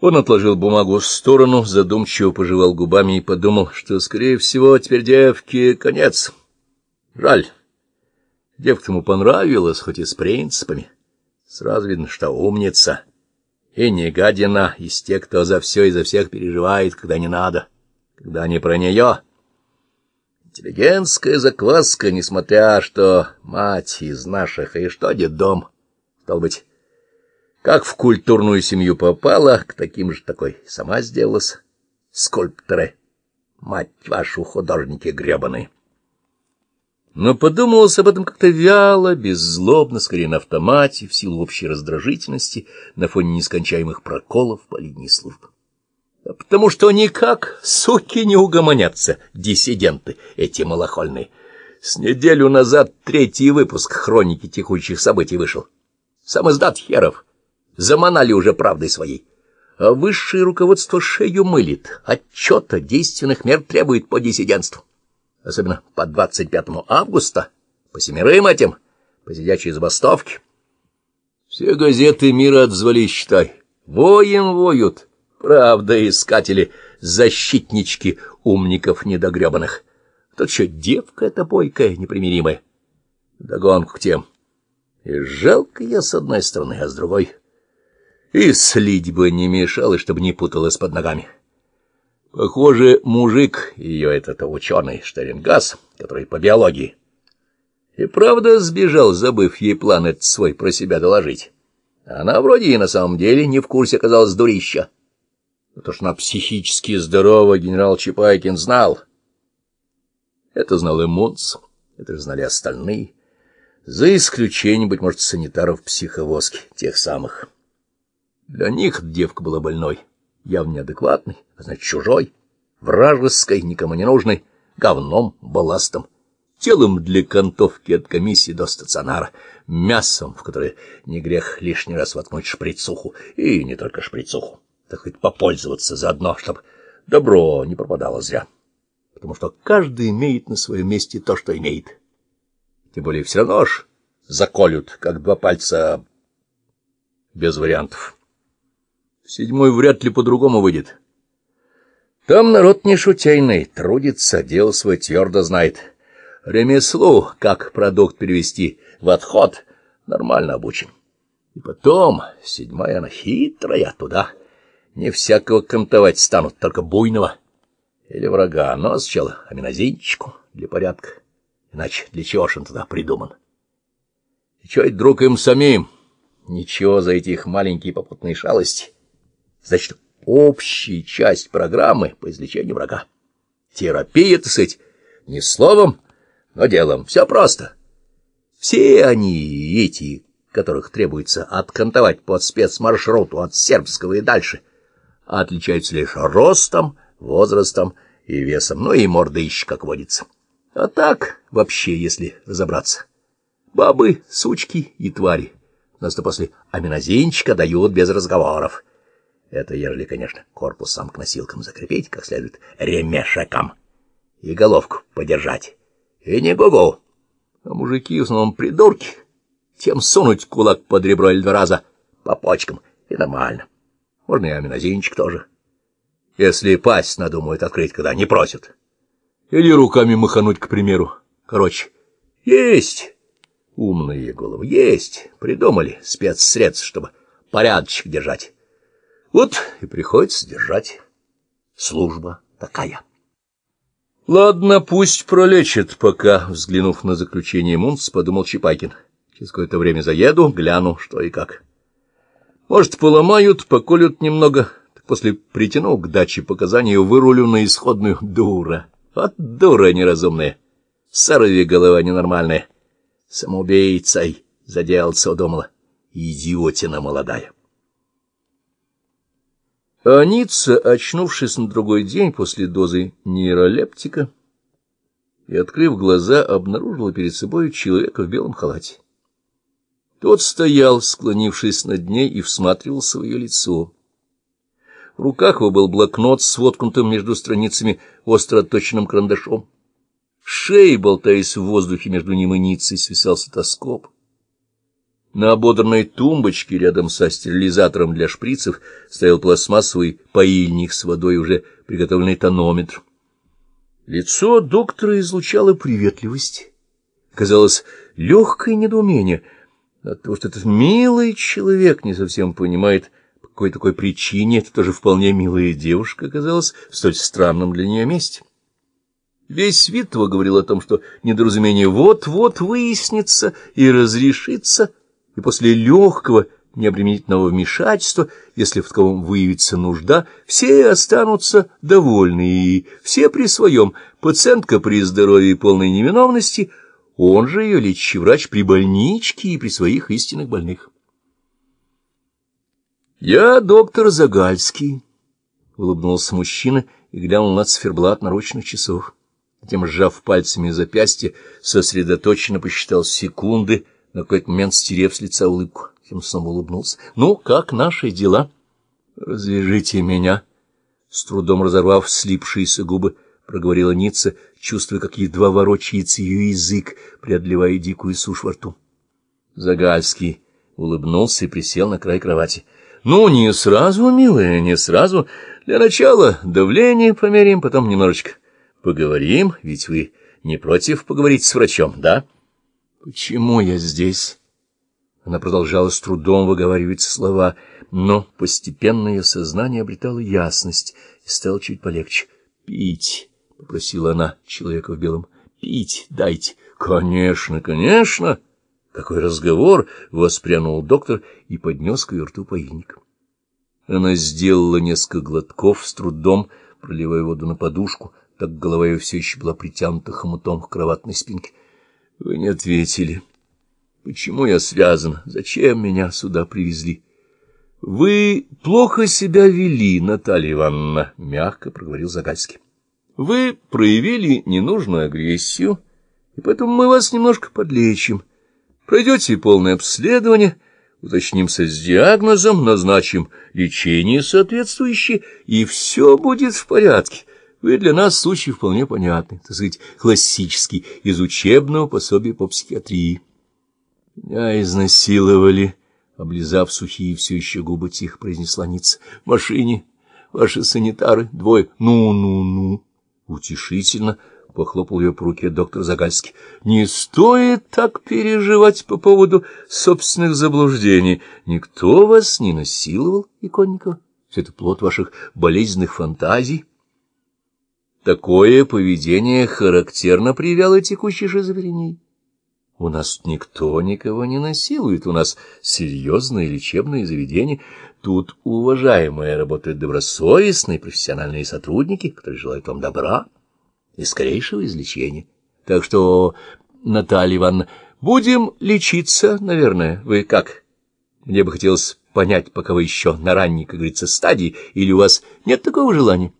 Он отложил бумагу в сторону, задумчиво пожевал губами и подумал, что, скорее всего, теперь девке конец. Жаль. Девка ему понравилась, хоть и с принципами. Сразу видно, что умница. И не гадина из тех, кто за все и за всех переживает, когда не надо, когда не про нее. Интеллигентская закваска, несмотря что мать из наших, и что дом, стал быть, как в культурную семью попала, к таким же такой сама сделалась. Скульпторы, мать вашу, художники гребаные. Но подумалось об этом как-то вяло, беззлобно, скорее на автомате, в силу общей раздражительности, на фоне нескончаемых проколов по линии службы. А потому что никак, суки, не угомонятся, диссиденты эти малохольные. С неделю назад третий выпуск хроники текущих событий вышел. Сам издат херов заманали уже правдой своей. А высшее руководство шею мылит, отчета действенных мер требует по диссидентству. Особенно по 25 августа, по семерым этим, по сидячей забастовке. Все газеты мира отзвались, считай. Воем воют, правда, искатели, защитнички умников недогребанных. Тут еще девка эта бойкая, непримиримая. Догонку к тем. И жалко я с одной стороны, а с другой — и слить бы не мешало, чтобы не путалась под ногами. Похоже, мужик, ее этот ученый Штерингас, который по биологии, и правда сбежал, забыв ей план этот свой про себя доложить. Она вроде и на самом деле не в курсе оказалась дурища. То, что она психически здорова, генерал Чапайкин знал. Это знал и Мунц, это же знали остальные, за исключением, быть может, санитаров психовозки, тех самых. Для них девка была больной, явно неадекватной, а значит, чужой, вражеской, никому не нужной, говном, балластом, телом для кантовки от комиссии до стационара, мясом, в которое не грех лишний раз воткнуть шприцуху, и не только шприцуху, так хоть попользоваться заодно, чтобы добро не пропадало зря. Потому что каждый имеет на своем месте то, что имеет. Тем более все равно ж заколют, как два пальца без вариантов. Седьмой вряд ли по-другому выйдет. Там народ не шутейный, трудится, дело свой твердо знает. Ремеслу, как продукт перевести в отход, нормально обучен. И потом, седьмая она хитрая, туда не всякого кантовать станут, только буйного. Или врага, но сначала аминозинчику для порядка. Иначе для чего ж он туда придуман? И чё друг, им самим? Ничего за эти их маленькие попутные шалости. Значит, общая часть программы по излечению врага. Терапия, так сказать, не словом, но делом. Все просто. Все они, эти, которых требуется откантовать под спецмаршруту от сербского и дальше, отличаются лишь ростом, возрастом и весом, ну и мордыщ, как водится. А так, вообще, если разобраться, бабы, сучки и твари нас-то после аминозинчика дают без разговоров. Это ежели, конечно, корпус сам к носилкам закрепить, как следует, ремешеком, и головку подержать. И не гугу. А мужики в основном придурки. Тем сунуть кулак под ребро или два раза по почкам, и нормально. Можно и аминозинчик тоже. Если пасть надумают открыть, когда не просят. Или руками махануть, к примеру. Короче, есть умные головы, есть. Придумали спецсредств, чтобы порядочек держать. Вот и приходится держать. Служба такая. Ладно, пусть пролечит, пока, взглянув на заключение Мунц, подумал Чапайкин. Через какое-то время заеду, гляну, что и как. Может, поломают, поколют немного, так после притяну к даче показания вырулю на исходную. Дура! Вот дура неразумная! Сорви голова ненормальная! Самоубийцей заделаться удумала. Идиотина молодая! А Ницца, очнувшись на другой день после дозы нейролептика и, открыв глаза, обнаружила перед собой человека в белом халате. Тот стоял, склонившись над ней, и всматривался в ее лицо. В руках его был блокнот с воткнутым между страницами остро отточенным карандашом. Шеей, болтаясь в воздухе между ним и Ницей, свисал стетоскоп. На ободранной тумбочке рядом со стерилизатором для шприцев стоял пластмассовый поильник с водой, уже приготовленный тонометр. Лицо доктора излучало приветливость. Казалось, легкое недоумение от того, что этот милый человек не совсем понимает, по какой такой причине это тоже вполне милая девушка оказалась в столь странном для нее месте. Весь вид его говорил о том, что недоразумение вот-вот выяснится и разрешится, и после легкого, необременительного вмешательства, если в таковом выявится нужда, все останутся довольны, и все при своем, пациентка при здоровье и полной невиновности, он же ее лечащий врач при больничке и при своих истинных больных. «Я доктор Загальский», — улыбнулся мужчина и глянул на циферблат наручных часов. Затем, сжав пальцами запястье, сосредоточенно посчитал секунды, на какой-то момент стерев с лица улыбку. Снова улыбнулся. — Ну, как наши дела? — Развяжите меня. С трудом разорвав слипшиеся губы, проговорила Ницца, чувствуя, как едва ворочается ее язык, преодолевая дикую сушь во рту. Загальский улыбнулся и присел на край кровати. — Ну, не сразу, милая, не сразу. Для начала давление померяем, потом немножечко поговорим, ведь вы не против поговорить с врачом, да? — Почему я здесь? Она продолжала с трудом выговаривать слова, но постепенно ее сознание обретало ясность и стало чуть полегче. — Пить, — попросила она человека в белом, — пить дайте. — Конечно, конечно. Какой разговор! — воспрянул доктор и поднес к ее рту поильник. Она сделала несколько глотков с трудом, проливая воду на подушку, так голова ее все еще была притянута хомутом к кроватной спинке. — Вы не ответили. Почему я связан? Зачем меня сюда привезли? — Вы плохо себя вели, Наталья Ивановна, — мягко проговорил Загальский. — Вы проявили ненужную агрессию, и поэтому мы вас немножко подлечим. Пройдете полное обследование, уточнимся с диагнозом, назначим лечение соответствующее, и все будет в порядке. Вы для нас случай вполне понятный, так сказать, классический, из учебного пособия по психиатрии. Меня изнасиловали, облизав сухие все еще губы, тихо произнесла Ницца. В машине ваши санитары, двое. Ну-ну-ну. Утешительно похлопал ее по руке доктор Загальский. Не стоит так переживать по поводу собственных заблуждений. Никто вас не насиловал, Иконникова. Все это плод ваших болезненных фантазий. Такое поведение характерно при вялотекущей шизофрении. У нас никто никого не насилует, у нас серьезное лечебное заведение. Тут уважаемые работают добросовестные профессиональные сотрудники, которые желают вам добра и скорейшего излечения. Так что, Наталья Ивановна, будем лечиться, наверное. Вы как? Мне бы хотелось понять, пока вы еще на ранней, как говорится, стадии, или у вас нет такого желания?